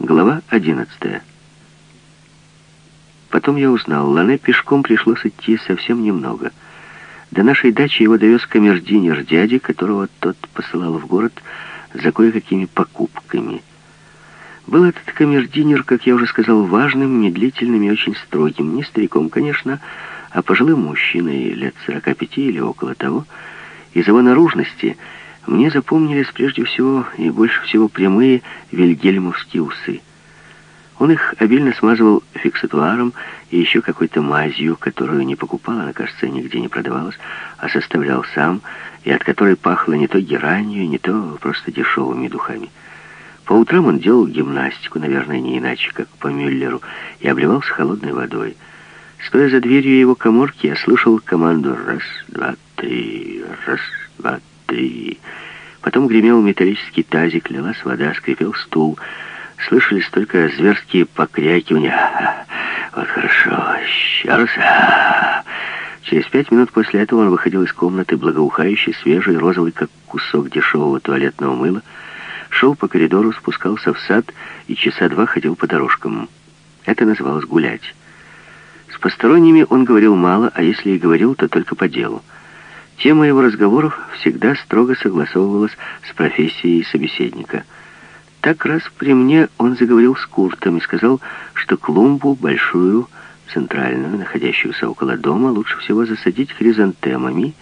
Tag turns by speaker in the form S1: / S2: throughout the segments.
S1: Глава 11. Потом я узнал, Лане пешком пришлось идти совсем немного. До нашей дачи его довез камердинер дяди, которого тот посылал в город за кое-какими покупками. Был этот камердинер, как я уже сказал, важным, медлительным и очень строгим. Не стариком, конечно, а пожилым мужчиной лет 45 или около того. Из его наружности мне запомнились прежде всего и больше всего прямые вильгельмовские усы. Он их обильно смазывал фиксатуаром и еще какой-то мазью, которую не покупал, она, кажется, нигде не продавалась, а составлял сам, и от которой пахло не то геранью, не то просто дешевыми духами. По утрам он делал гимнастику, наверное, не иначе, как по Мюллеру, и обливался холодной водой. Стоя за дверью его коморки, я слышал команду «раз, два, три, раз, два, три». Потом гремел металлический тазик, лилась вода, скрипел стул — Слышались только зверские покрякивания. Вот хорошо, еще раз. Через пять минут после этого он выходил из комнаты, благоухающий, свежий, розовый, как кусок дешевого туалетного мыла, шел по коридору, спускался в сад и часа два ходил по дорожкам. Это называлось гулять. С посторонними он говорил мало, а если и говорил, то только по делу. Тема его разговоров всегда строго согласовывалась с профессией собеседника — так раз при мне он заговорил с Куртом и сказал, что клумбу большую, центральную, находящуюся около дома, лучше всего засадить хризантемами.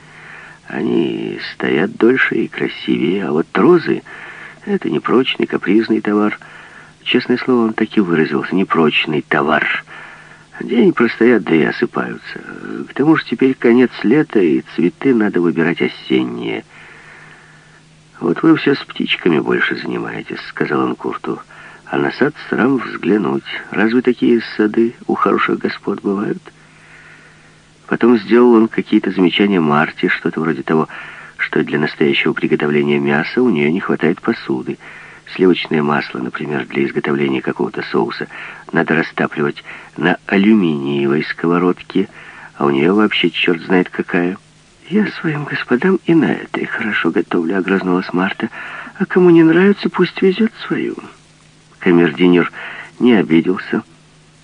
S1: Они стоят дольше и красивее, а вот розы — это непрочный, капризный товар. Честное слово, он так и выразился, непрочный товар. День простоят, да и осыпаются. К тому же теперь конец лета, и цветы надо выбирать осенние — «Вот вы все с птичками больше занимаетесь», — сказал он Курту. «А на сад срам взглянуть. Разве такие сады у хороших господ бывают?» Потом сделал он какие-то замечания Марте, что-то вроде того, что для настоящего приготовления мяса у нее не хватает посуды. Сливочное масло, например, для изготовления какого-то соуса, надо растапливать на алюминиевой сковородке, а у нее вообще черт знает какая. «Я своим господам и на это их хорошо готовлю», — огрызнулась Марта. «А кому не нравится, пусть везет свою». Камердинер не обиделся.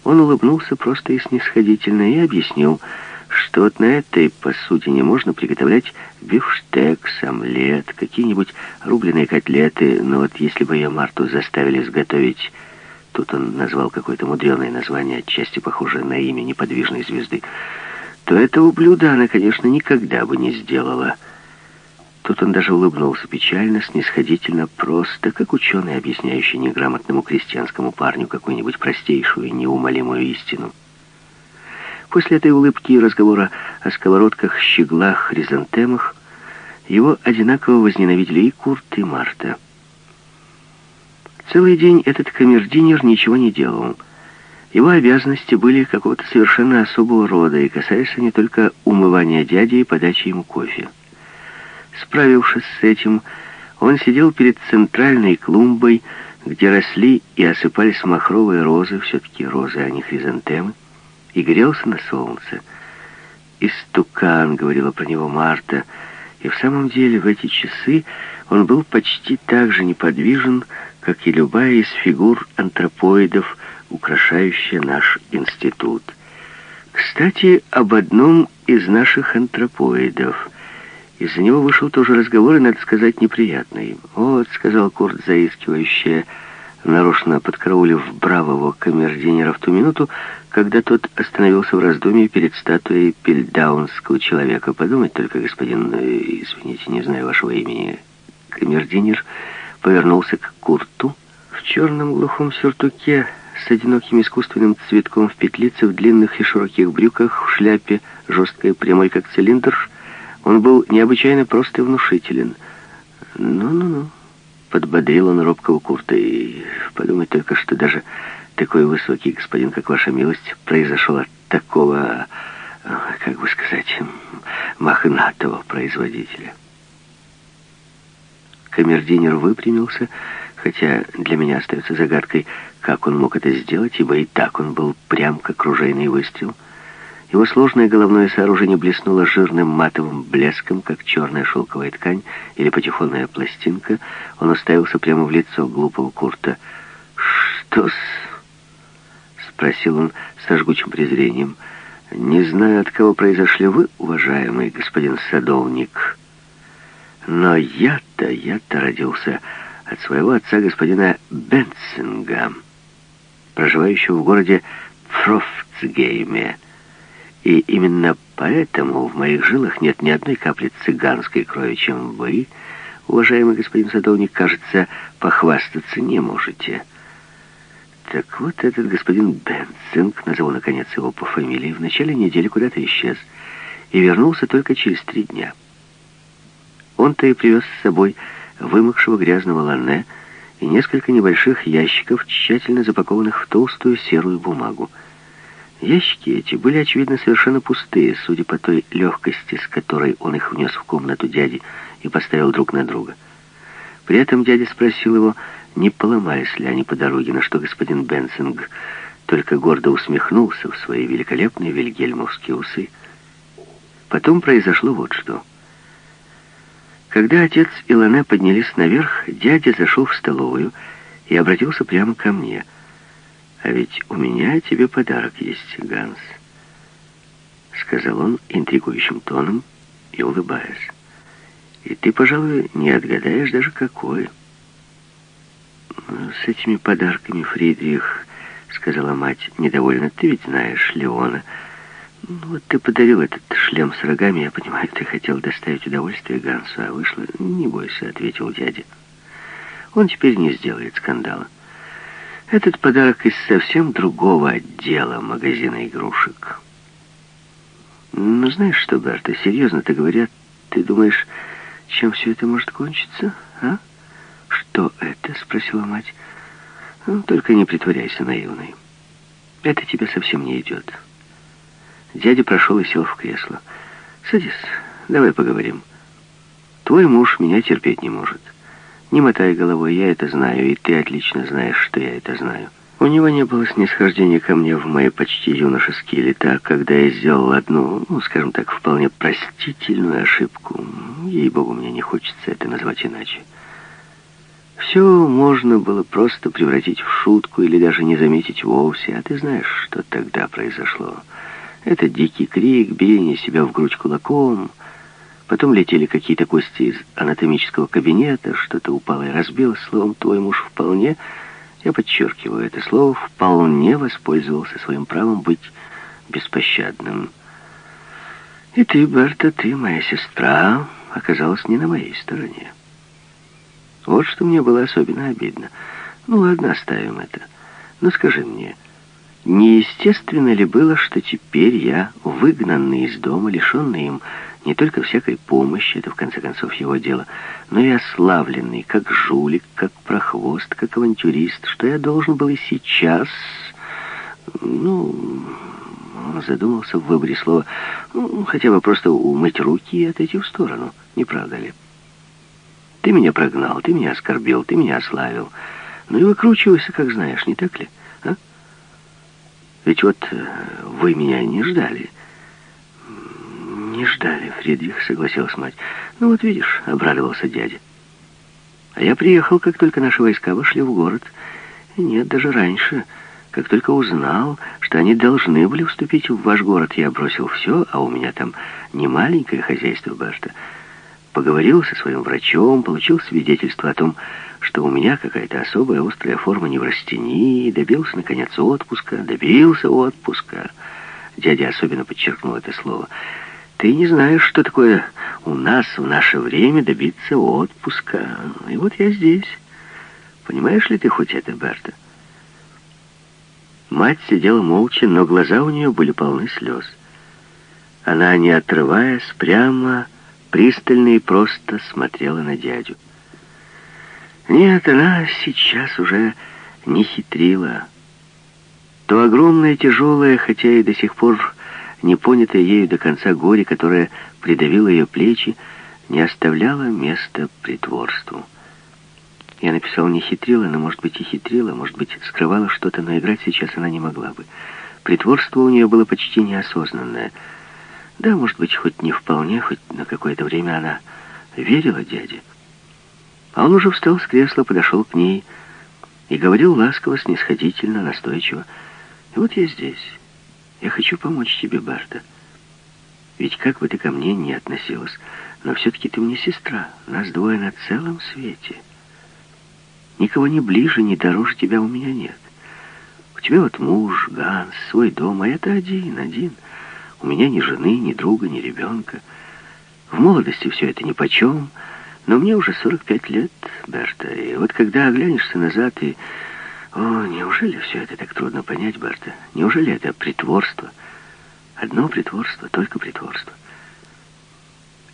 S1: Он улыбнулся просто и снисходительно и объяснил, что вот на этой посудине можно приготовлять бифштекс, омлет, какие-нибудь рубленые котлеты, но вот если бы ее Марту заставили сготовить... Тут он назвал какое-то мудреное название, отчасти похожее на имя неподвижной звезды — то этого блюда она, конечно, никогда бы не сделала. Тут он даже улыбнулся печально, снисходительно, просто, как ученый, объясняющий неграмотному крестьянскому парню какую-нибудь простейшую, неумолимую истину. После этой улыбки и разговора о сковородках, щеглах, хризантемах его одинаково возненавидели и Курт, и Марта. Целый день этот камердинер ничего не делал — его обязанности были какого-то совершенно особого рода и касались не только умывания дяди и подачи ему кофе. Справившись с этим, он сидел перед центральной клумбой, где росли и осыпались махровые розы, все-таки розы, а не хризантемы, и грелся на солнце. «Истукан», — говорила про него Марта, и в самом деле в эти часы он был почти так же неподвижен, как и любая из фигур антропоидов, украшающая наш институт. Кстати, об одном из наших антропоидов. Из-за него вышел тоже разговор, и, надо сказать, неприятный. «Вот», — сказал Курт, заискивающе, нарочно подкараулив бравого камердинера в ту минуту, когда тот остановился в раздумье перед статуей пельдаунского человека. «Подумать только, господин, э, извините, не знаю вашего имени». Камердинер повернулся к Курту в черном глухом сюртуке, с одиноким искусственным цветком в петлице, в длинных и широких брюках, в шляпе, жесткой, прямой, как цилиндр. Он был необычайно прост и внушителен. «Ну-ну-ну», — подбодрил он робкого Курта, и подумать только, что даже такой высокий господин, как ваша милость, произошел от такого, как бы сказать, мохнатого производителя. Камердинер выпрямился, хотя для меня остается загадкой, как он мог это сделать, ибо и так он был прям как ружейный выстрел. Его сложное головное сооружение блеснуло жирным матовым блеском, как черная шелковая ткань или патефонная пластинка. Он уставился прямо в лицо глупого Курта. «Что-с?» — спросил он со жгучим презрением. «Не знаю, от кого произошли вы, уважаемый господин садовник, но я-то, я-то родился от своего отца, господина Бенсинга, проживающего в городе Фрофцгейме. И именно поэтому в моих жилах нет ни одной капли цыганской крови, чем вы, уважаемый господин садовник, кажется, похвастаться не можете». Так вот этот господин Бенцинг, назову наконец его по фамилии, в начале недели куда-то исчез и вернулся только через три дня. Он-то и привез с собой вымокшего грязного ланне и несколько небольших ящиков, тщательно запакованных в толстую серую бумагу. Ящики эти были, очевидно, совершенно пустые, судя по той легкости, с которой он их внес в комнату дяди и поставил друг на друга. При этом дядя спросил его, не поломались ли они по дороге, на что господин Бенсинг только гордо усмехнулся в свои великолепные вильгельмовские усы. Потом произошло вот что. Когда отец и Лане поднялись наверх, дядя зашел в столовую и обратился прямо ко мне. «А ведь у меня тебе подарок есть, Ганс», — сказал он интригующим тоном и улыбаясь. «И ты, пожалуй, не отгадаешь даже какой». «С этими подарками, Фридрих», — сказала мать, недовольна, — «ты ведь знаешь Леона». «Вот ты подарил этот шлем с рогами, я понимаю, ты хотел доставить удовольствие Гансу, а вышло...» «Не бойся», — ответил дядя. «Он теперь не сделает скандала. Этот подарок из совсем другого отдела магазина игрушек». «Ну, знаешь что, Берта, серьезно-то говорят, ты думаешь, чем все это может кончиться, а?» «Что это?» — спросила мать. «Ну, «Только не притворяйся наивной. Это тебе совсем не идет». Дядя прошел и сел в кресло. «Садись, давай поговорим. Твой муж меня терпеть не может. Не мотай головой, я это знаю, и ты отлично знаешь, что я это знаю. У него не было снисхождения ко мне в мои почти юношеские лета, когда я сделал одну, ну, скажем так, вполне простительную ошибку. Ей-богу, мне не хочется это назвать иначе». Все можно было просто превратить в шутку или даже не заметить вовсе. А ты знаешь, что тогда произошло? Это дикий крик, биение себя в грудь кулаком. Потом летели какие-то кости из анатомического кабинета, что-то упало и разбилось. Словом, твой муж вполне, я подчеркиваю это слово, вполне воспользовался своим правом быть беспощадным. И ты, Берта, ты, моя сестра, оказалась не на моей стороне. Вот что мне было особенно обидно. Ну ладно, оставим это. Но скажи мне, неестественно ли было, что теперь я, выгнанный из дома, лишенный им не только всякой помощи, это в конце концов его дело, но и ославленный, как жулик, как прохвост, как авантюрист, что я должен был и сейчас, ну, задумался в выборе слова, ну, хотя бы просто умыть руки и отойти в сторону, не правда ли? Ты меня прогнал, ты меня оскорбил, ты меня ославил. Ну и выкручивайся, как знаешь, не так ли? Ведь вот э, вы меня не ждали. Не ждали, Фридрих, согласилась мать. Ну вот видишь, обрадовался дядя. А я приехал, как только наши войска вошли в город. Нет, даже раньше. Как только узнал, что они должны были вступить в ваш город, я бросил все, а у меня там не маленькое хозяйство, Башта, Поговорил со своим врачом, получил свидетельство о том, что у меня какая-то особая острая форма неврастении, добился, наконец, отпуска, добился отпуска. Дядя особенно подчеркнул это слово. Ты не знаешь, что такое у нас в наше время добиться отпуска. И вот я здесь. Понимаешь ли ты хоть это, Берта? Мать сидела молча, но глаза у нее были полны слез. Она, не отрываясь, прямо пристально и просто смотрела на дядю. Нет, она сейчас уже не хитрила. То огромное, тяжелое, хотя и до сих пор не понятое ею до конца горе, которое придавило ее плечи, не оставляло места притворству. Я написал «не хитрила», но, может быть, и хитрила, может быть, скрывала что-то, но играть сейчас она не могла бы. Притворство у нее было почти неосознанное — да, может быть, хоть не вполне, хоть на какое-то время она верила дяде. А он уже встал с кресла, подошел к ней И говорил ласково, снисходительно, настойчиво. И вот я здесь. Я хочу помочь тебе, Барта. Ведь как бы ты ко мне ни относилась, но все-таки ты мне сестра. Нас двое на целом свете. Никого ни ближе, ни дороже тебя у меня нет. У тебя вот муж, Ганс, свой дом, а это один, один. У меня ни жены, ни друга, ни ребенка. В молодости все это нипочем, но мне уже 45 лет, Берта, и вот когда оглянешься назад и... О, неужели все это так трудно понять, Берта? Неужели это притворство? Одно притворство, только притворство.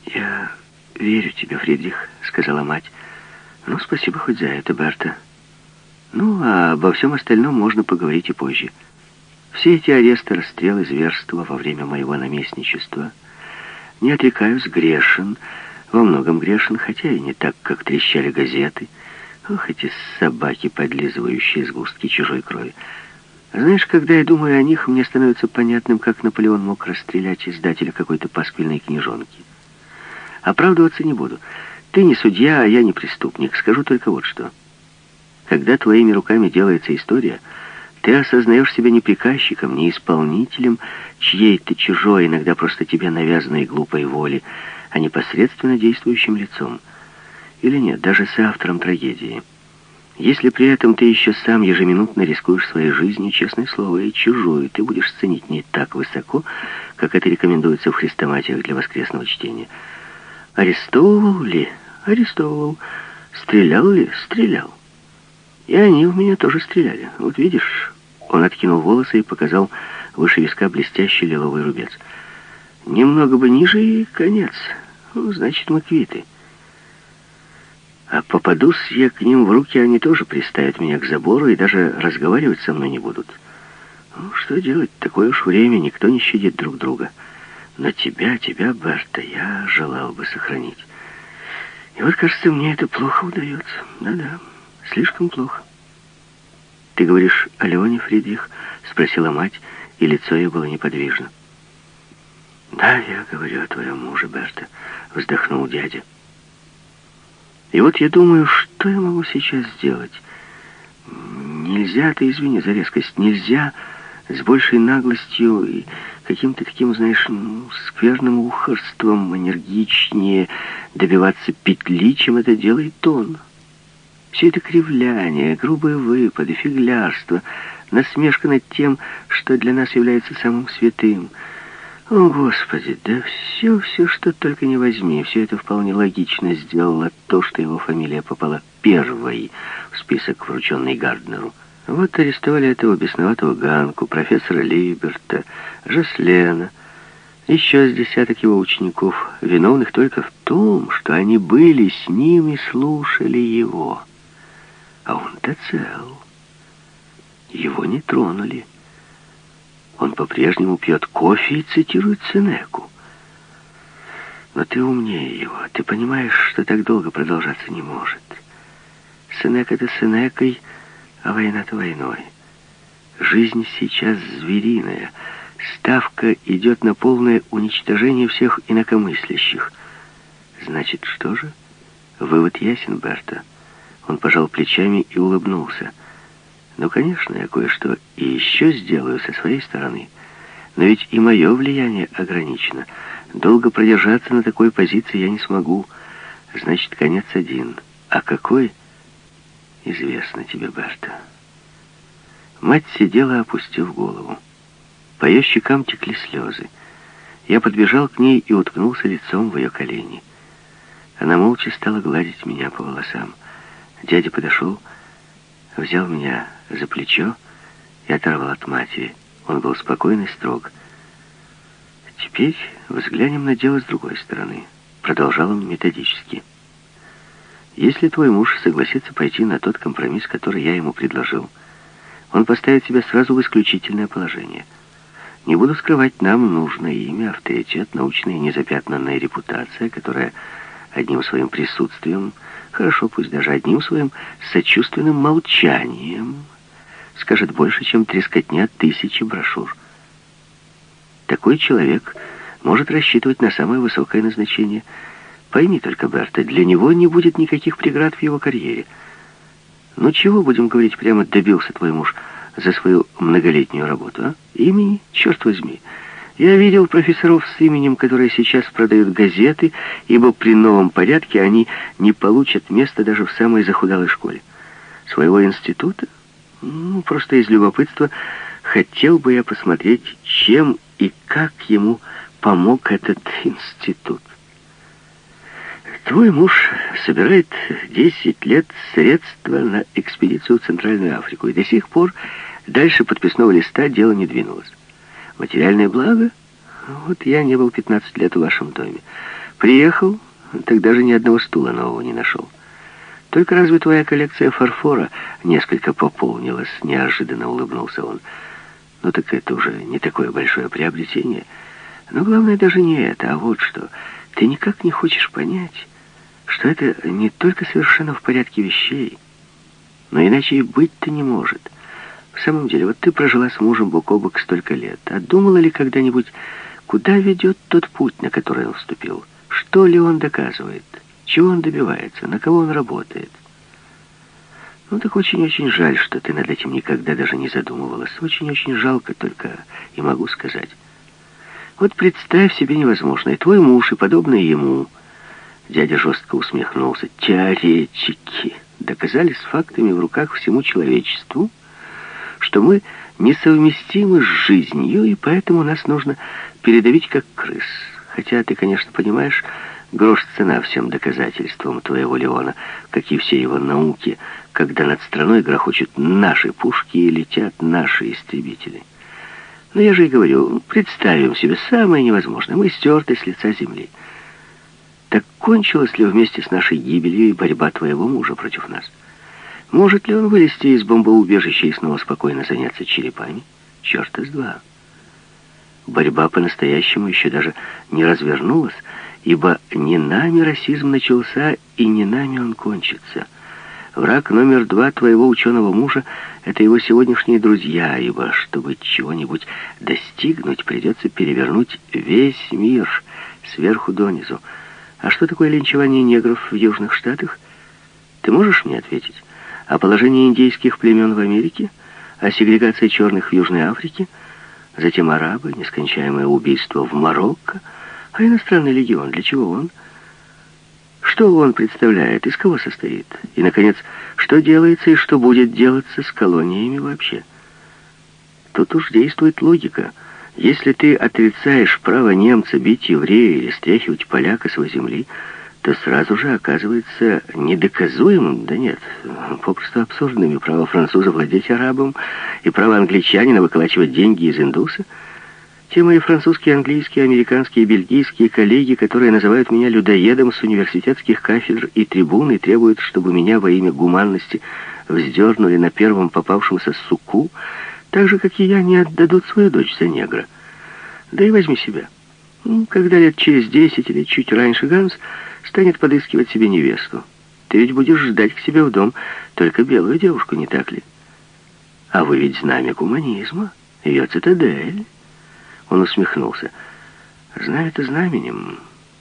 S1: «Я верю тебе, Фридрих», — сказала мать. «Ну, спасибо хоть за это, Берта. Ну, а обо всем остальном можно поговорить и позже. Все эти аресты, расстрелы, зверства во время моего наместничества. Не отрекаюсь, грешен, во многом грешен, хотя и не так, как трещали газеты. Ох, эти собаки, подлизывающие сгустки чужой крови. Знаешь, когда я думаю о них, мне становится понятным, как Наполеон мог расстрелять издателя какой-то пасквильной книжонки. Оправдываться не буду. Ты не судья, а я не преступник. Скажу только вот что. Когда твоими руками делается история, ты осознаешь себя не приказчиком, не исполнителем чьей-то чужой, иногда просто тебе навязанной глупой воли, а непосредственно действующим лицом. Или нет, даже с автором трагедии. Если при этом ты еще сам ежеминутно рискуешь своей жизнью, честное слово, и чужую, ты будешь ценить не так высоко, как это рекомендуется в хрестоматиях для воскресного чтения. Арестовывал ли? Арестовывал. Стрелял ли? Стрелял. И они в меня тоже стреляли. Вот видишь, он откинул волосы и показал выше виска блестящий лиловый рубец. Немного бы ниже и конец. Ну, значит, мы квиты. А попадусь я к ним в руки, они тоже приставят меня к забору и даже разговаривать со мной не будут. Ну, что делать? Такое уж время, никто не щадит друг друга. Но тебя, тебя, Берта, я желал бы сохранить. И вот, кажется, мне это плохо удается. Да-да, слишком плохо. «Ты говоришь о Леоне, Фридрих?» — спросила мать, и лицо ее было неподвижно. «Да, я говорю о твоем муже, Берта», — вздохнул дядя. «И вот я думаю, что я могу сейчас сделать? Нельзя, ты извини за резкость, нельзя с большей наглостью и каким-то таким, знаешь, ну, скверным ухорством энергичнее добиваться петли, чем это делает он. Все это кривляние, грубые выпады, фиглярство, насмешка над тем, что для нас является самым святым. О, Господи, да все, все, что только не возьми, все это вполне логично сделало то, что его фамилия попала первой в список, врученный Гарднеру. Вот арестовали этого бесноватого Ганку, профессора Либерта, Жаслена, еще с десяток его учеников, виновных только в том, что они были с ним и слушали его. А он-то цел. Его не тронули. Он по-прежнему пьет кофе и цитирует Сенеку. Но ты умнее его. Ты понимаешь, что так долго продолжаться не может. Сенека-то Сенекой, а война-то войной. Жизнь сейчас звериная. Ставка идет на полное уничтожение всех инакомыслящих. Значит, что же? Вывод ясен, Берта. Он пожал плечами и улыбнулся. Ну, конечно, я кое-что и еще сделаю со своей стороны. Но ведь и мое влияние ограничено. Долго продержаться на такой позиции я не смогу. Значит, конец один. А какой? Известно тебе, Берта. Мать сидела, опустив голову. По ее щекам текли слезы. Я подбежал к ней и уткнулся лицом в ее колени. Она молча стала гладить меня по волосам. Дядя подошел, взял меня за плечо и оторвал от матери. Он был спокойный, строг. «Теперь взглянем на дело с другой стороны», — продолжал он методически. «Если твой муж согласится пойти на тот компромисс, который я ему предложил, он поставит себя сразу в исключительное положение. Не буду скрывать, нам нужно имя, авторитет, научная незапятнанная репутация, которая одним своим присутствием, хорошо, пусть даже одним своим сочувственным молчанием, скажет больше, чем трескотня тысячи брошюр. Такой человек может рассчитывать на самое высокое назначение. Пойми только, Берта, для него не будет никаких преград в его карьере. Ну чего, будем говорить, прямо добился твой муж за свою многолетнюю работу, а? Имени, черт возьми. Я видел профессоров с именем, которые сейчас продают газеты, ибо при новом порядке они не получат места даже в самой захудалой школе. Своего института? Ну, просто из любопытства хотел бы я посмотреть, чем и как ему помог этот институт. Твой муж собирает 10 лет средства на экспедицию в Центральную Африку, и до сих пор дальше подписного листа дело не двинулось. Материальное благо? Вот я не был 15 лет в вашем доме. Приехал, так даже ни одного стула нового не нашел. Только разве твоя коллекция фарфора несколько пополнилась? Неожиданно улыбнулся он. Ну так это уже не такое большое приобретение. Но главное даже не это, а вот что. Ты никак не хочешь понять, что это не только совершенно в порядке вещей, но иначе и быть-то не может. В самом деле, вот ты прожила с мужем бок о бок столько лет, а думала ли когда-нибудь, куда ведет тот путь, на который он вступил? Что ли он доказывает? Чего он добивается? На кого он работает? Ну так очень-очень жаль, что ты над этим никогда даже не задумывалась. Очень-очень жалко только и могу сказать. Вот представь себе невозможное. Твой муж и подобные ему Дядя жестко усмехнулся. Теоретики доказали с фактами в руках всему человечеству, что мы несовместимы с жизнью, и поэтому нас нужно передавить как крыс. Хотя ты, конечно, понимаешь, грош цена всем доказательствам твоего Леона, как и все его науки, когда над страной грохочут наши пушки и летят наши истребители. Но я же и говорю, представим себе самое невозможное. Мы стерты с лица земли. Так кончилась ли вместе с нашей гибелью и борьба твоего мужа против нас? Может ли он вылезти из бомбоубежища и снова спокойно заняться черепами? Черт из два. Борьба по-настоящему еще даже не развернулась, ибо не нами расизм начался, и не нами он кончится. Враг номер два твоего ученого мужа — это его сегодняшние друзья, ибо чтобы чего-нибудь достигнуть, придется перевернуть весь мир сверху донизу. А что такое линчевание негров в Южных Штатах? Ты можешь мне ответить? О положении индейских племен в Америке? О сегрегации черных в Южной Африке? Затем арабы, нескончаемое убийство в Марокко? А иностранный легион, для чего он? Что он представляет, из кого состоит? И, наконец, что делается и что будет делаться с колониями вообще? Тут уж действует логика – если ты отрицаешь право немца бить еврея или стряхивать поляка с его земли, то сразу же оказывается недоказуемым, да нет, попросту абсурдными право француза владеть арабом и право англичанина выколачивать деньги из индуса. Те мои французские, английские, американские бельгийские коллеги, которые называют меня людоедом с университетских кафедр и трибун и требуют, чтобы меня во имя гуманности вздернули на первом попавшемся суку, так же, как и я, не отдадут свою дочь за негра. Да и возьми себя. Ну, когда лет через десять или чуть раньше Ганс станет подыскивать себе невесту, ты ведь будешь ждать к себе в дом только белую девушку, не так ли? А вы ведь знамя гуманизма, ее цитадель. Он усмехнулся. Знаю это знаменем.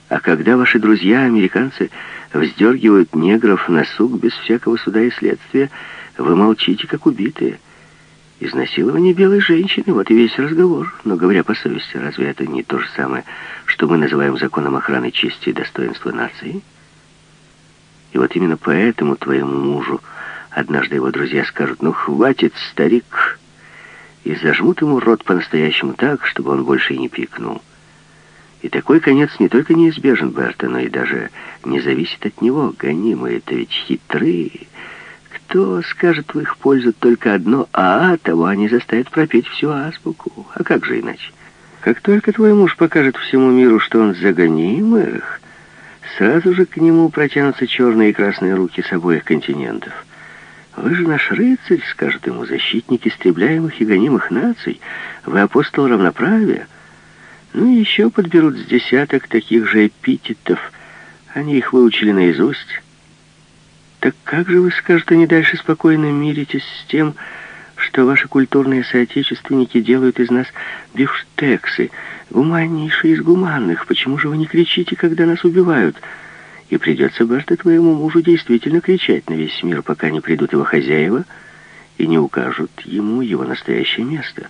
S1: А когда ваши друзья, американцы, вздергивают негров на сук без всякого суда и следствия, вы молчите, как убитые. Изнасилование белой женщины, вот и весь разговор. Но, говоря по совести, разве это не то же самое, что мы называем законом охраны чести и достоинства нации? И вот именно поэтому твоему мужу однажды его друзья скажут, ну, хватит, старик, и зажмут ему рот по-настоящему так, чтобы он больше и не пикнул. И такой конец не только неизбежен, Берта, но и даже не зависит от него. Гонимые-то ведь хитрые, кто скажет в их пользу только одно «а», того они заставят пропеть всю азбуку. А как же иначе? Как только твой муж покажет всему миру, что он загонимых, сразу же к нему протянутся черные и красные руки с обоих континентов. Вы же наш рыцарь, скажет ему защитник истребляемых и гонимых наций. Вы апостол равноправия. Ну и еще подберут с десяток таких же эпитетов. Они их выучили наизусть. Так как же вы, скажете, не дальше спокойно миритесь с тем, что ваши культурные соотечественники делают из нас бифштексы, гуманнейшие из гуманных? Почему же вы не кричите, когда нас убивают? И придется, Берта, твоему мужу действительно кричать на весь мир, пока не придут его хозяева и не укажут ему его настоящее место.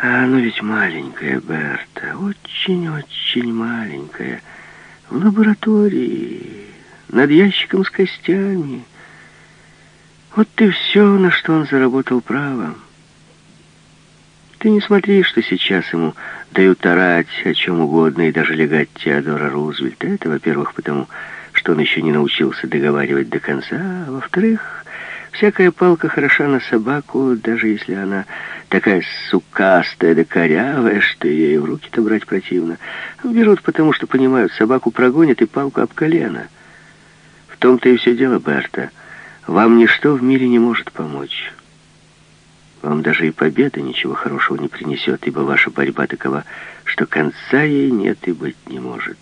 S1: А оно ведь маленькое, Берта, очень-очень маленькое. В лаборатории, над ящиком с костями. Вот ты все, на что он заработал право. Ты не смотри, что сейчас ему дают орать о чем угодно и даже легать Теодора Рузвельта. Это, во-первых, потому что он еще не научился договаривать до конца, а во-вторых, всякая палка хороша на собаку, даже если она такая сукастая да корявая, что ей в руки-то брать противно. Берут, потому что понимают, собаку прогонят и палку об колено. Том-то и все дело, Берта. Вам ничто в мире не может помочь. Вам даже и победа ничего хорошего не принесет, ибо ваша борьба такова, что конца ей нет и быть не может.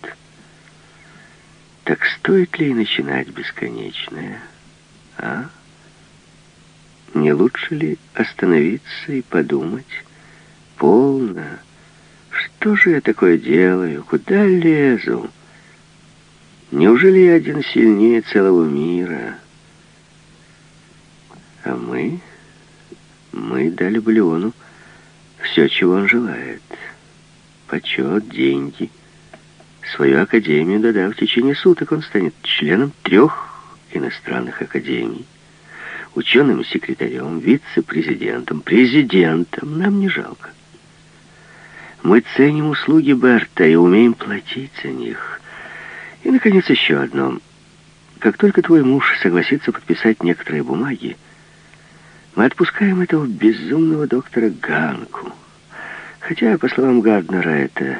S1: Так стоит ли начинать бесконечное, а? Не лучше ли остановиться и подумать? Полно. Что же я такое делаю? Куда лезу? Неужели я один сильнее целого мира? А мы... Мы дали бы Леону все, чего он желает. Почет, деньги. Свою академию, да-да, в течение суток он станет членом трех иностранных академий, ученым-секретарем, вице-президентом, президентом. Нам не жалко. Мы ценим услуги Берта и умеем платить за них. И, наконец, еще одно. Как только твой муж согласится подписать некоторые бумаги, мы отпускаем этого безумного доктора Ганку. Хотя, по словам Гарднера, это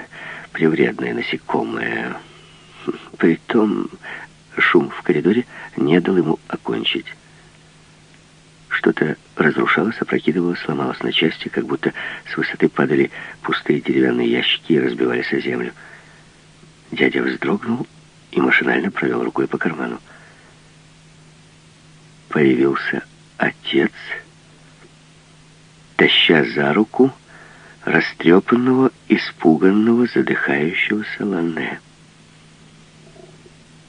S1: привредное насекомое. Притом шум в коридоре не дал ему окончить. Что-то разрушалось, опрокидывалось, сломалось на части, как будто с высоты падали пустые деревянные ящики и разбивались о землю. Дядя вздрогнул и машинально провел рукой по карману. Появился отец, таща за руку растрепанного, испуганного, задыхающегося Ланне.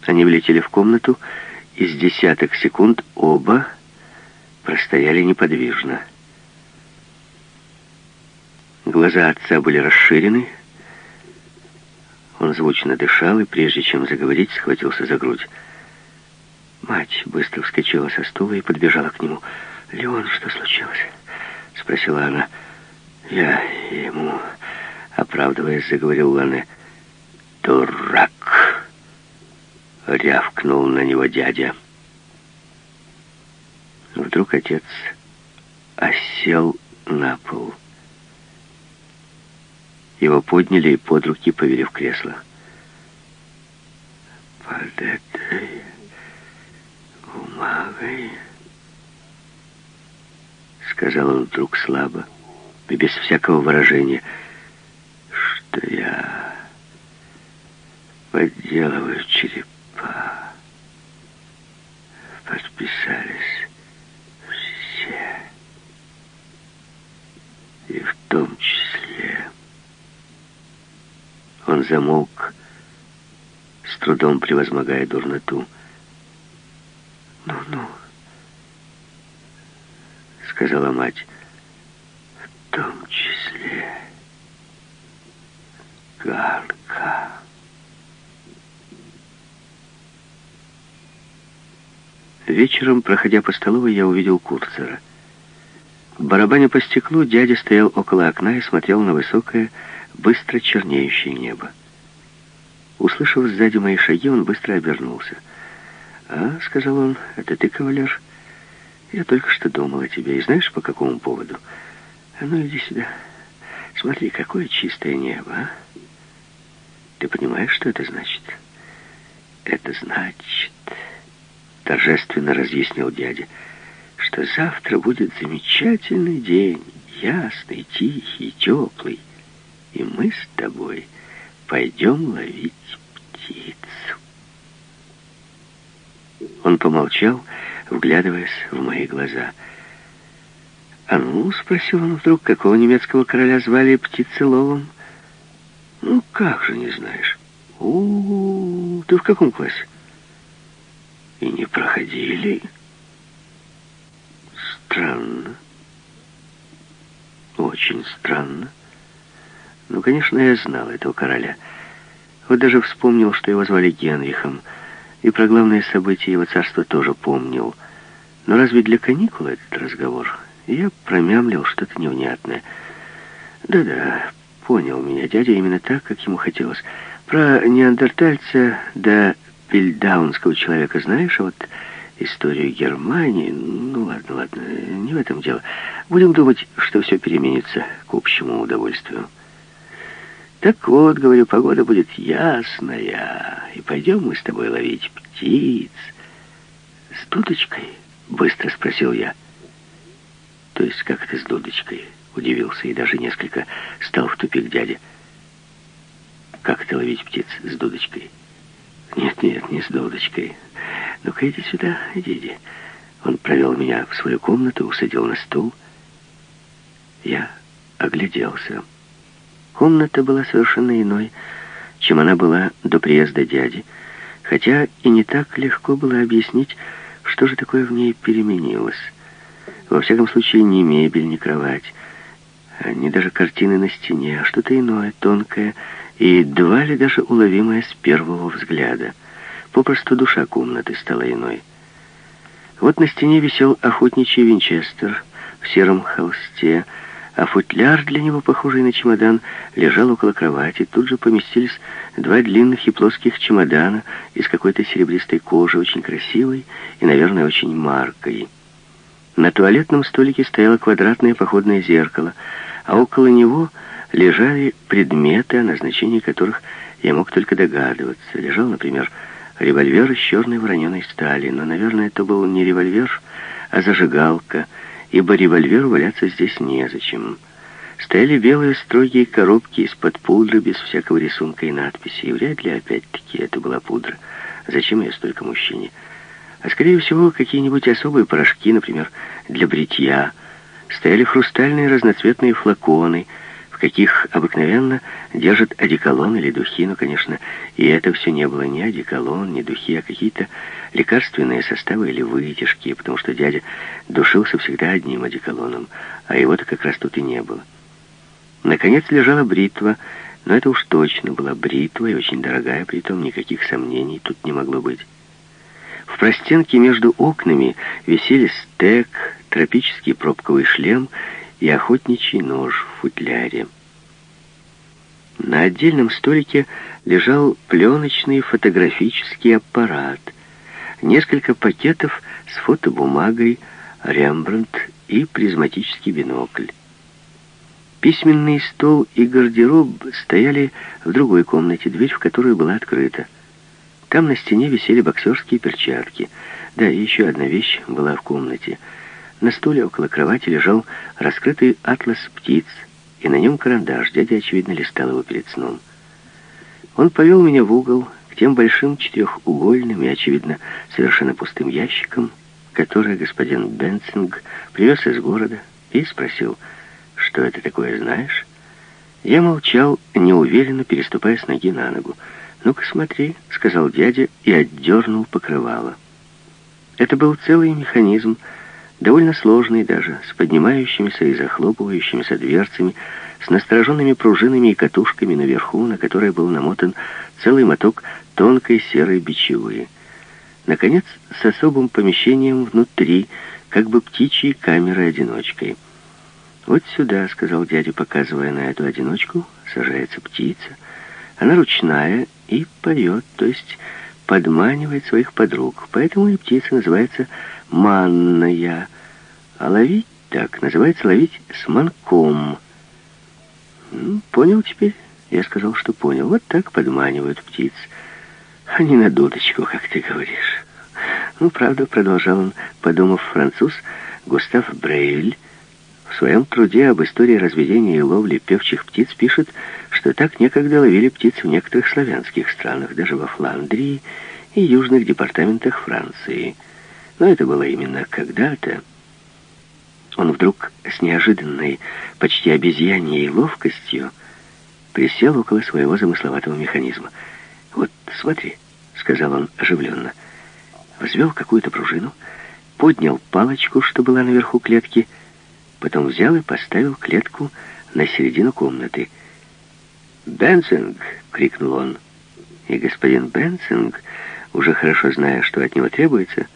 S1: Они влетели в комнату, и с десяток секунд оба простояли неподвижно. Глаза отца были расширены, он звучно дышал и, прежде чем заговорить, схватился за грудь. Мать быстро вскочила со стула и подбежала к нему. «Леон, что случилось?» — спросила она. «Я ему...» — оправдываясь, заговорил Лане. «Дурак!» — рявкнул на него дядя. Вдруг отец осел на пол. Его подняли и под руки повели в кресло. «Под этой бумагой...» Сказал он вдруг слабо и без всякого выражения, что я подделываю черепа. Подписались все. И в том числе... Он замолк, с трудом превозмогая дурноту. «Ну-ну», — сказала мать, — «в том числе Ганка». Вечером, проходя по столовой, я увидел Курцера. Барабаня по стеклу, дядя стоял около окна и смотрел на высокое, быстро чернеющее небо. Услышав сзади мои шаги, он быстро обернулся. «А, — сказал он, — это ты, кавалер?» Я только что думал о тебе. И знаешь, по какому поводу? А ну, иди сюда. Смотри, какое чистое небо, а? Ты понимаешь, что это значит? Это значит, торжественно разъяснил дядя, что завтра будет замечательный день, ясный, тихий, теплый, и мы с тобой пойдем ловить птицу. Он помолчал вглядываясь в мои глаза. «А ну?» — спросил он вдруг, какого немецкого короля звали птицеловом. «Ну, как же не знаешь?» у, -у, Ну, ты в каком классе? И не проходили. Странно. Очень странно. Ну, конечно, я знал этого короля. Вот даже вспомнил, что его звали Генрихом, и про главное событие его царства тоже помнил. Но разве для каникул этот разговор? Я промямлил что-то невнятное. Да-да, понял меня дядя именно так, как ему хотелось. Про неандертальца да пельдаунского человека знаешь, а вот историю Германии... Ну, ладно, ладно, не в этом дело. Будем думать, что все переменится к общему удовольствию. Так вот, говорю, погода будет ясная, и пойдем мы с тобой ловить птиц. С дудочкой? Быстро спросил я. То есть как это с дудочкой? Удивился и даже несколько стал в тупик дядя. Как это ловить птиц с дудочкой? Нет, нет, не с дудочкой. Ну-ка иди сюда, иди, иди. Он провел меня в свою комнату, усадил на стул. Я огляделся. Комната была совершенно иной, чем она была до приезда дяди, хотя и не так легко было объяснить, что же такое в ней переменилось. Во всяком случае, ни мебель, ни кровать, ни даже картины на стене, а что-то иное, тонкое и едва ли даже уловимое с первого взгляда. Попросту душа комнаты стала иной. Вот на стене висел охотничий винчестер в сером холсте, а футляр для него, похожий на чемодан, лежал около кровати. Тут же поместились два длинных и плоских чемодана из какой-то серебристой кожи, очень красивой и, наверное, очень маркой. На туалетном столике стояло квадратное походное зеркало, а около него лежали предметы, о назначении которых я мог только догадываться. Лежал, например, револьвер из черной вороненой стали, но, наверное, это был не револьвер, а зажигалка — ибо револьвер валяться здесь незачем. Стояли белые строгие коробки из-под пудры, без всякого рисунка и надписи, и вряд ли, опять-таки, это была пудра. Зачем ее столько мужчине? А, скорее всего, какие-нибудь особые порошки, например, для бритья. Стояли хрустальные разноцветные флаконы, каких обыкновенно держат одеколон или духи, но, конечно, и это все не было ни одеколон, ни духи, а какие-то лекарственные составы или вытяжки, потому что дядя душился всегда одним одеколоном, а его-то как раз тут и не было. Наконец лежала бритва, но это уж точно была бритва и очень дорогая, притом никаких сомнений тут не могло быть. В простенке между окнами висели стек, тропический пробковый шлем и охотничий нож в футляре. На отдельном столике лежал пленочный фотографический аппарат — несколько пакетов с фотобумагой, Рембрандт и призматический бинокль. Письменный стол и гардероб стояли в другой комнате, дверь в которую была открыта. Там на стене висели боксерские перчатки. Да, и еще одна вещь была в комнате. На столе около кровати лежал раскрытый атлас птиц, и на нем карандаш. Дядя, очевидно, листал его перед сном. Он повел меня в угол, к тем большим четырехугольным и, очевидно, совершенно пустым ящикам, которые господин Бенцинг привез из города, и спросил, что это такое, знаешь? Я молчал, неуверенно переступая с ноги на ногу. «Ну-ка смотри», — сказал дядя и отдернул покрывало. Это был целый механизм, довольно сложный даже, с поднимающимися и захлопывающимися дверцами, с настороженными пружинами и катушками наверху, на которые был намотан целый моток тонкой серой бичевы. Наконец, с особым помещением внутри, как бы птичьей камерой-одиночкой. «Вот сюда», — сказал дядя, показывая на эту одиночку, сажается птица. Она ручная и поет, то есть подманивает своих подруг. Поэтому и птица называется манная. А ловить так называется ловить с манком. Ну, понял теперь? Я сказал, что понял. Вот так подманивают птиц а не на дудочку, как ты говоришь. Ну, правда, продолжал он, подумав француз, Густав Брейль в своем труде об истории разведения и ловли певчих птиц пишет, что так некогда ловили птиц в некоторых славянских странах, даже во Фландрии и южных департаментах Франции. Но это было именно когда-то. Он вдруг с неожиданной, почти обезьяньей ловкостью присел около своего замысловатого механизма. «Вот, смотри», — сказал он оживленно. Взвел какую-то пружину, поднял палочку, что была наверху клетки, потом взял и поставил клетку на середину комнаты. «Бенсинг!» — крикнул он. И господин Бенсинг, уже хорошо зная, что от него требуется,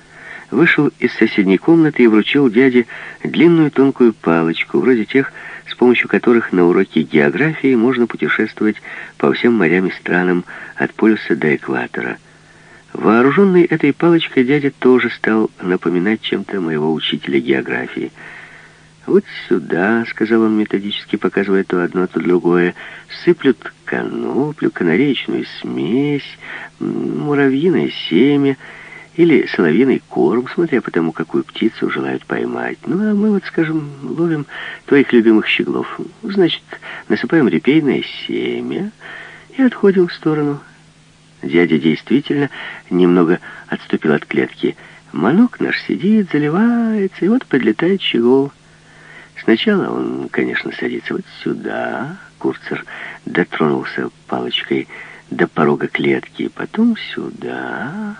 S1: вышел из соседней комнаты и вручил дяде длинную тонкую палочку, вроде тех, с помощью которых на уроке географии можно путешествовать по всем морям и странам от полюса до экватора. Вооруженный этой палочкой дядя тоже стал напоминать чем-то моего учителя географии — «Вот сюда», — сказал он методически, показывая то одно, то другое, «сыплют коноплю, канаречную смесь, муравьиное семя или соловьиный корм, смотря по тому, какую птицу желают поймать. Ну, а мы вот, скажем, ловим твоих любимых щеглов. Значит, насыпаем репейное семя и отходим в сторону». Дядя действительно немного отступил от клетки. Манок наш сидит, заливается, и вот подлетает щегол. Сначала он, конечно, садится вот сюда. Курцер дотронулся палочкой до порога клетки, потом сюда.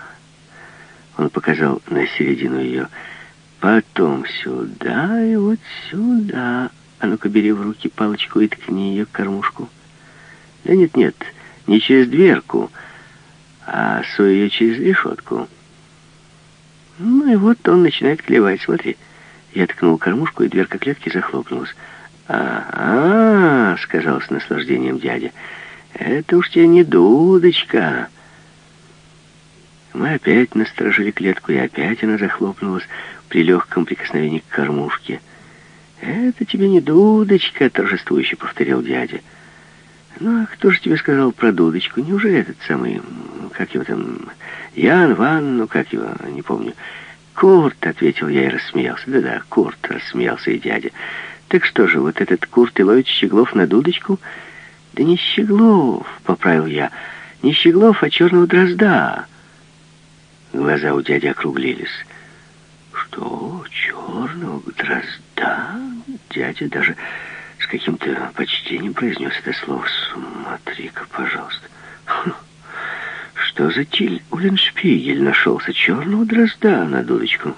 S1: Он показал на середину ее. Потом сюда и вот сюда. А ну-ка, бери в руки палочку и ткни ее к кормушку. Да нет-нет, не через дверку, а суй ее через решетку. Ну и вот он начинает клевать, смотри. Я ткнул кормушку, и дверка клетки захлопнулась. «А-а-а!» — сказал с наслаждением дядя. «Это уж тебе не дудочка!» Мы опять насторожили клетку, и опять она захлопнулась при легком прикосновении к кормушке. «Это тебе не дудочка!» — торжествующе повторил дядя. «Ну, а кто же тебе сказал про дудочку? Неужели этот самый, как его там, Ян, Ван, ну, как его, не помню, «Курт», — ответил я и рассмеялся. «Да-да, Курт», — рассмеялся и дядя. «Так что же, вот этот Курт и ловит Щеглов на дудочку?» «Да не Щеглов», — поправил я. «Не Щеглов, а черного дрозда». Глаза у дяди округлились. «Что, черного дрозда?» Дядя даже с каким-то почтением произнес это слово. «Смотри-ка, пожалуйста». Что за тиль Уленшпигель нашелся? Черного дрозда на дудочку.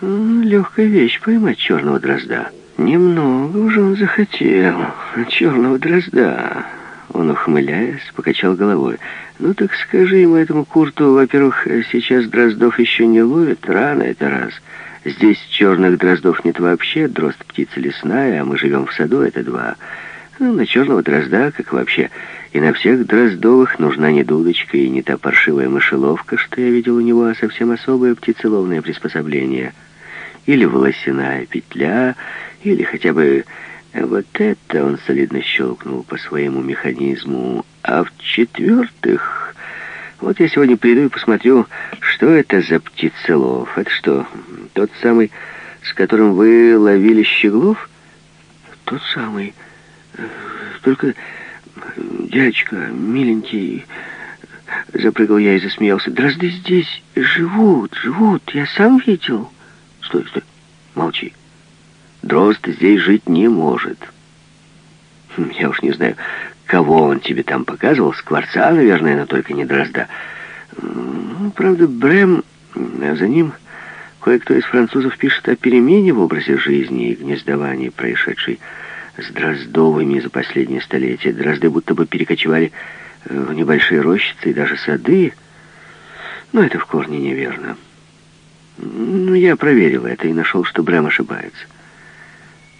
S1: Легкая вещь поймать черного дрозда. Немного уже он захотел. Черного дрозда. Он, ухмыляясь, покачал головой. «Ну так скажи ему, этому Курту, во-первых, сейчас дроздов еще не ловят, рано это раз. Здесь черных дроздов нет вообще, дрозд птица лесная, а мы живем в саду, это два. Ну, на черного дрозда, как вообще, и на всех Дроздовых нужна не дудочка и не та паршивая мышеловка, что я видел у него, а совсем особое птицеловное приспособление. Или волосяная петля, или хотя бы вот это он солидно щелкнул по своему механизму. А в-четвертых, вот я сегодня приду и посмотрю, что это за птицелов. Это что, тот самый, с которым вы ловили щеглов? Тот самый. Только «Дядечка, миленький...» Запрыгал я и засмеялся. «Дрозды здесь живут, живут, я сам видел». «Стой, стой, молчи. Дрозд здесь жить не может». Хм, «Я уж не знаю, кого он тебе там показывал. Скворца, наверное, но только не дрозда. Ну, правда, Брэм, а за ним кое-кто из французов пишет о перемене в образе жизни и гнездовании, происшедшей с Дроздовыми за последнее столетие. Дрозды будто бы перекочевали э, в небольшие рощицы и даже сады. Но это в корне неверно. Ну, я проверил это и нашел, что Брэм ошибается.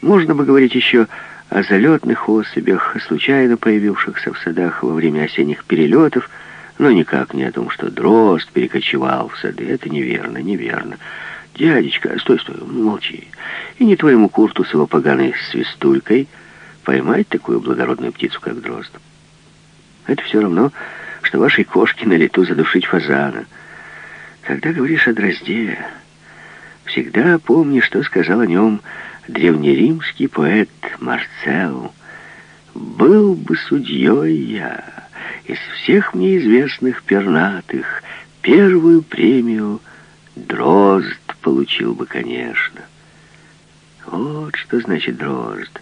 S1: Можно бы говорить еще о залетных особях, случайно появившихся в садах во время осенних перелетов, но никак не о том, что дрозд перекочевал в сады. Это неверно, неверно. «Дядечка, стой, стой, молчи. И не твоему Курту с его поганой свистулькой поймать такую благородную птицу, как дрозд. Это все равно, что вашей кошке на лету задушить фазана. Когда говоришь о дрозде, всегда помни, что сказал о нем древнеримский поэт Марцел. «Был бы судьей я из всех мне известных пернатых первую премию дрозд получил бы, конечно. Вот что значит дрозд.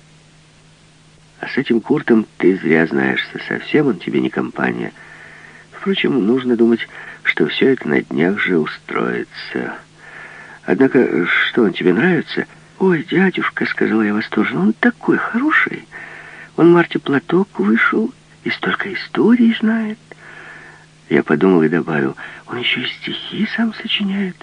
S1: А с этим Куртом ты зря знаешься. Совсем он тебе не компания. Впрочем, нужно думать, что все это на днях же устроится. Однако, что он тебе нравится? Ой, дядюшка, сказала я восторженно, он такой хороший. Он Марте платок вышел и столько историй знает. Я подумал и добавил, он еще и стихи сам сочиняет.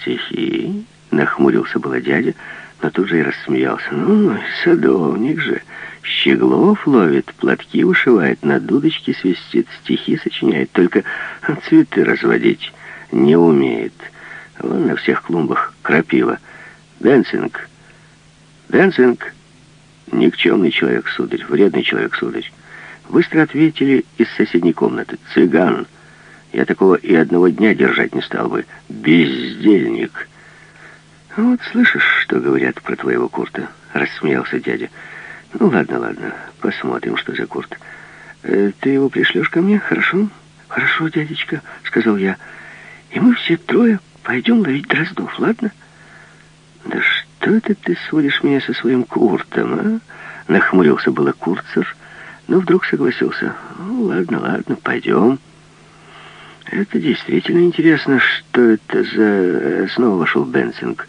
S1: Стихи? Нахмурился было дядя, но тут же и рассмеялся. Ну, садовник же. Щеглов ловит, платки вышивает, на дудочке свистит, стихи сочиняет, только цветы разводить не умеет. Вон на всех клумбах крапива. Бенсинг. Бенсинг. Никчемный человек, сударь, вредный человек, сударь. Быстро ответили из соседней комнаты. Цыган. Я такого и одного дня держать не стал бы. Бездельник. Вот слышишь, что говорят про твоего Курта? Рассмеялся дядя. Ну, ладно, ладно, посмотрим, что за Курт. Э, ты его пришлешь ко мне, хорошо? Хорошо, дядечка, сказал я. И мы все трое пойдем ловить дроздов, ладно? Да что это ты сводишь меня со своим Куртом, а? Нахмурился было Курцер, но вдруг согласился. Ну, ладно, ладно, пойдем. Это действительно интересно, что это за... Снова вошел Бенсинг.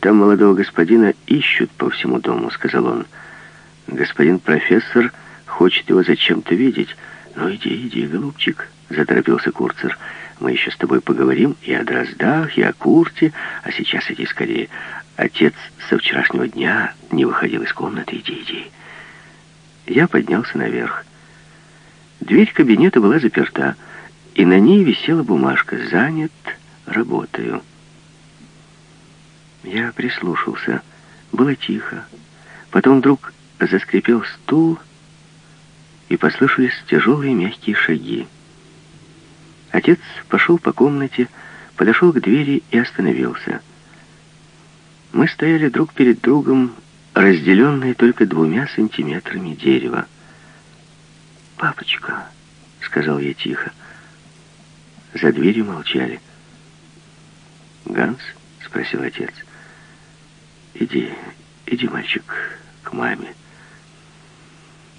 S1: Там молодого господина ищут по всему дому, сказал он. Господин профессор хочет его зачем-то видеть. Ну, иди, иди, голубчик, заторопился Курцер. Мы еще с тобой поговорим и о Дроздах, и о Курте, а сейчас иди скорее. Отец со вчерашнего дня не выходил из комнаты. Иди, иди. Я поднялся наверх. Дверь кабинета была заперта, и на ней висела бумажка «Занят, работаю». Я прислушался. Было тихо. Потом вдруг заскрипел стул, и послышались тяжелые мягкие шаги. Отец пошел по комнате, подошел к двери и остановился. Мы стояли друг перед другом, разделенные только двумя сантиметрами дерева. «Папочка», — сказал я тихо. За дверью молчали. «Ганс?» — спросил отец. «Иди, иди, мальчик, к маме».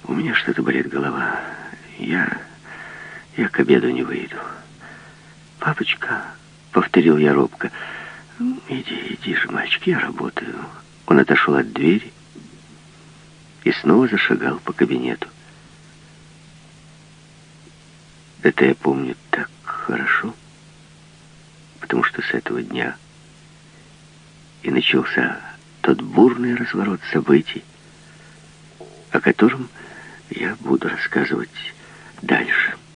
S1: У меня что-то болит голова. Я... я к обеду не выйду. Папочка, повторил я робко, иди, иди мальчик, я работаю. Он отошел от двери и снова зашагал по кабинету. Это я помню так хорошо, потому что с этого дня и начался тот бурный разворот событий, о котором я буду рассказывать дальше.